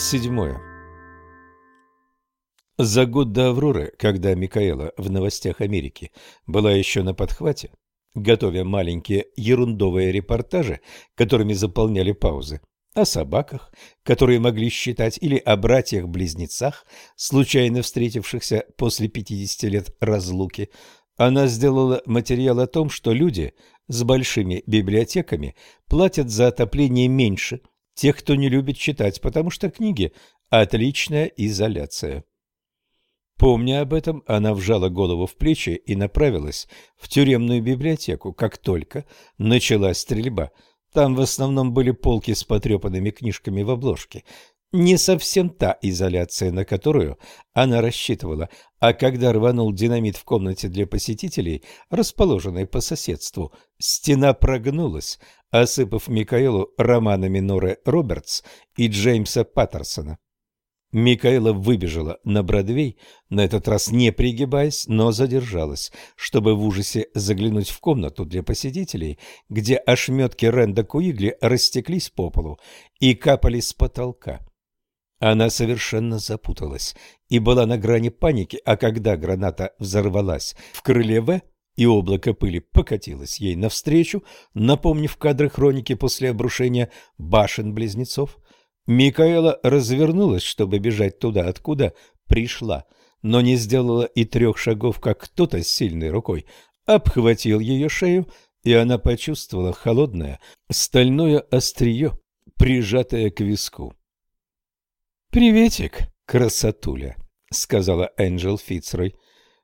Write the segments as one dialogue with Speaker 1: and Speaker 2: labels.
Speaker 1: Седьмое. За год до Авроры, когда Микаэла в новостях Америки была еще на подхвате, готовя маленькие ерундовые репортажи, которыми заполняли паузы, о собаках, которые могли считать, или о братьях-близнецах, случайно встретившихся после 50 лет разлуки, она сделала материал о том, что люди с большими библиотеками платят за отопление меньше тех, кто не любит читать, потому что книги – отличная изоляция. Помня об этом, она вжала голову в плечи и направилась в тюремную библиотеку, как только началась стрельба – там в основном были полки с потрепанными книжками в обложке. Не совсем та изоляция, на которую она рассчитывала, а когда рванул динамит в комнате для посетителей, расположенной по соседству, стена прогнулась, осыпав Микаэлу романами Норы Робертс и Джеймса Паттерсона. Микаэла выбежала на Бродвей, на этот раз не пригибаясь, но задержалась, чтобы в ужасе заглянуть в комнату для посетителей, где ошметки Ренда Куигли растеклись по полу и капали с потолка. Она совершенно запуталась и была на грани паники, а когда граната взорвалась в крыле В, и облако пыли покатилось ей навстречу, напомнив кадры хроники после обрушения башен-близнецов, Микаэла развернулась, чтобы бежать туда, откуда пришла, но не сделала и трех шагов, как кто-то с сильной рукой обхватил ее шею, и она почувствовала холодное стальное острие, прижатое к виску. «Приветик, красотуля», — сказала Энджел Фицрой.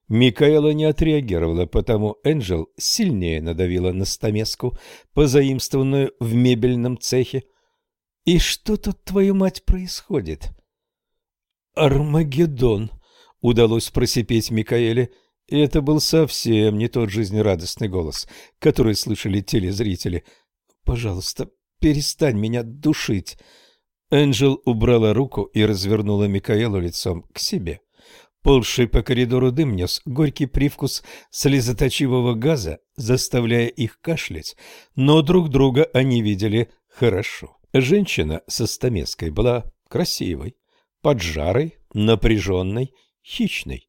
Speaker 1: Микаэла не отреагировала, потому Энджел сильнее надавила на стамеску, позаимствованную в мебельном цехе, и что тут, твою мать, происходит? Армагеддон, удалось просипеть Микаэле, и это был совсем не тот жизнерадостный голос, который слышали телезрители. Пожалуйста, перестань меня душить. Энджел убрала руку и развернула Микаэлу лицом к себе. Ползший по коридору дым нес горький привкус слезоточивого газа, заставляя их кашлять, но друг друга они видели хорошо. Женщина со стамеской была красивой, поджарой, напряженной, хищной.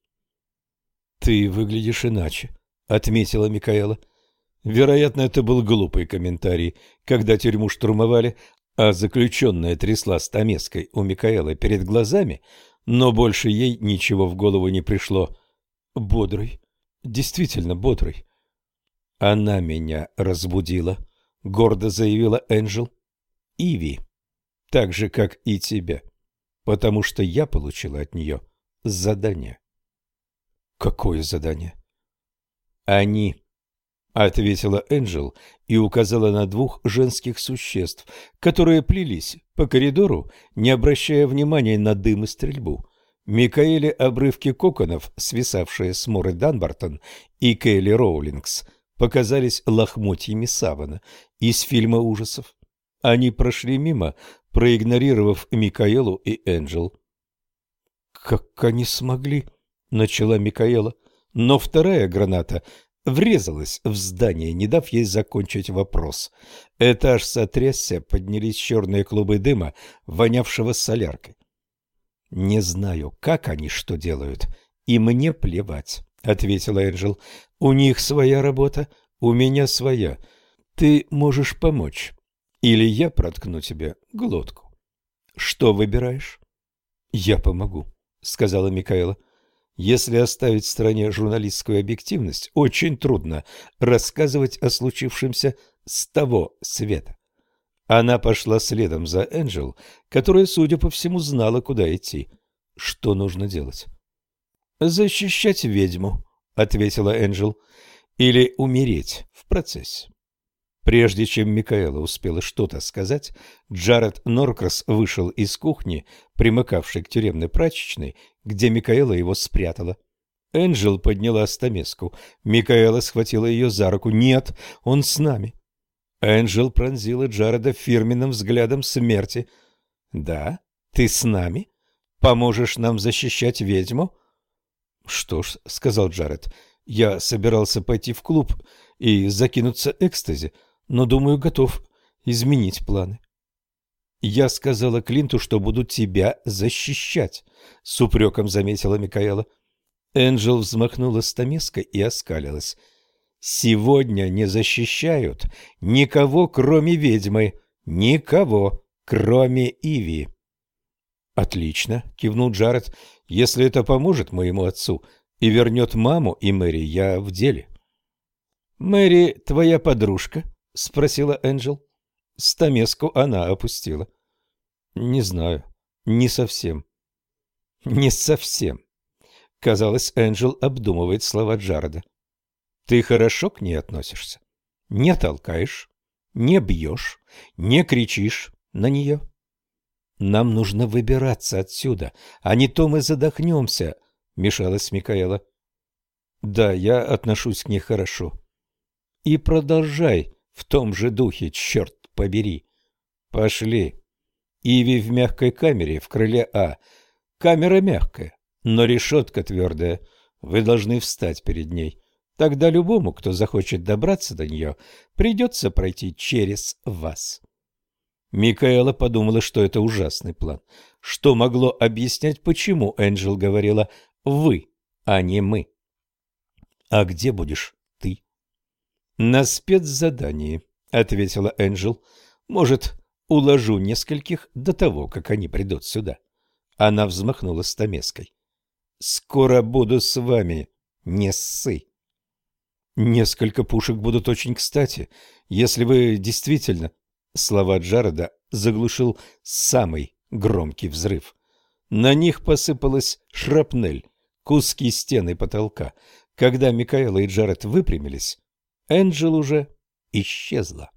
Speaker 1: — Ты выглядишь иначе, — отметила Микаэла. Вероятно, это был глупый комментарий, когда тюрьму штурмовали, а заключенная трясла стамеской у Микаэлы перед глазами, но больше ей ничего в голову не пришло. Бодрый, действительно бодрый. Она меня разбудила, — гордо заявила Энджел. Иви, так же, как и тебя, потому что я получила от нее задание. Какое задание? Они, ответила Энджел и указала на двух женских существ, которые плелись по коридору, не обращая внимания на дым и стрельбу. Микаэле обрывки коконов, свисавшие с Моры Данбартон и Кейли Роулингс, показались лохмотьями савана из фильма ужасов. Они прошли мимо, проигнорировав Микаэлу и Энджел. «Как они смогли?» — начала Микаэла. Но вторая граната врезалась в здание, не дав ей закончить вопрос. Этаж сотрясся, поднялись черные клубы дыма, вонявшего соляркой. «Не знаю, как они что делают, и мне плевать», — ответила Энджел. «У них своя работа, у меня своя. Ты можешь помочь». Или я проткну тебе глотку. Что выбираешь? Я помогу, сказала Микаэла. Если оставить в стороне журналистскую объективность, очень трудно рассказывать о случившемся с того света. Она пошла следом за Энджел, которая, судя по всему, знала, куда идти. Что нужно делать? «Защищать ведьму», — ответила Энджел, — «или умереть в процессе». Прежде чем Микаэла успела что-то сказать, Джаред Норкрас вышел из кухни, примыкавшей к тюремной прачечной, где Микаэла его спрятала. Энджел подняла стамеску. Микаэла схватила ее за руку. «Нет, он с нами». Энджел пронзила Джареда фирменным взглядом смерти. «Да, ты с нами? Поможешь нам защищать ведьму?» «Что ж», — сказал Джаред, — «я собирался пойти в клуб и закинуться экстази, но, думаю, готов изменить планы. Я сказала Клинту, что буду тебя защищать, с упреком заметила Микаэла. Энджел взмахнула стамеской и оскалилась. Сегодня не защищают никого, кроме ведьмы, никого, кроме Иви. Отлично, кивнул Джаред. Если это поможет моему отцу и вернет маму и Мэри, я в деле. Мэри твоя подружка? Спросила Энджел. Стамеску она опустила. Не знаю, не совсем. Не совсем. Казалось, Энджел обдумывает слова Джареда. Ты хорошо к ней относишься? Не толкаешь, не бьешь, не кричишь на нее? Нам нужно выбираться отсюда, а не то мы задохнемся, — мешалась Микаэла. Да, я отношусь к ней хорошо. И продолжай в том же духе, черт побери. Пошли. Иви в мягкой камере в крыле А. Камера мягкая, но решетка твердая. Вы должны встать перед ней. Тогда любому, кто захочет добраться до нее, придется пройти через вас. Микаэла подумала, что это ужасный план, что могло объяснять, почему Энджел говорила «вы», а не «мы». «А где будешь ты?» «На спецзадании», — ответила Энджел. «Может, уложу нескольких до того, как они придут сюда». Она взмахнула стамеской. «Скоро буду с вами, не ссы». «Несколько пушек будут очень кстати, если вы действительно Слова Джареда заглушил самый громкий взрыв. На них посыпалась шрапнель, куски стены потолка. Когда Микаэла и Джаред выпрямились, Энджел уже исчезла.